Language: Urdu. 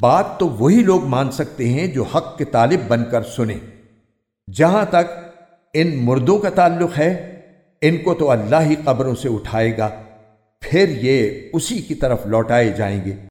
بات تو وہی لوگ مان سکتے ہیں جو حق کے طالب بن کر سنیں۔ جہاں تک ان مردوں کا تعلق ہے، ان کو تو اللہ ہی قبروں سے اٹھائے گا، پھر یہ اسی کی طرف لوٹائے جائیں گے۔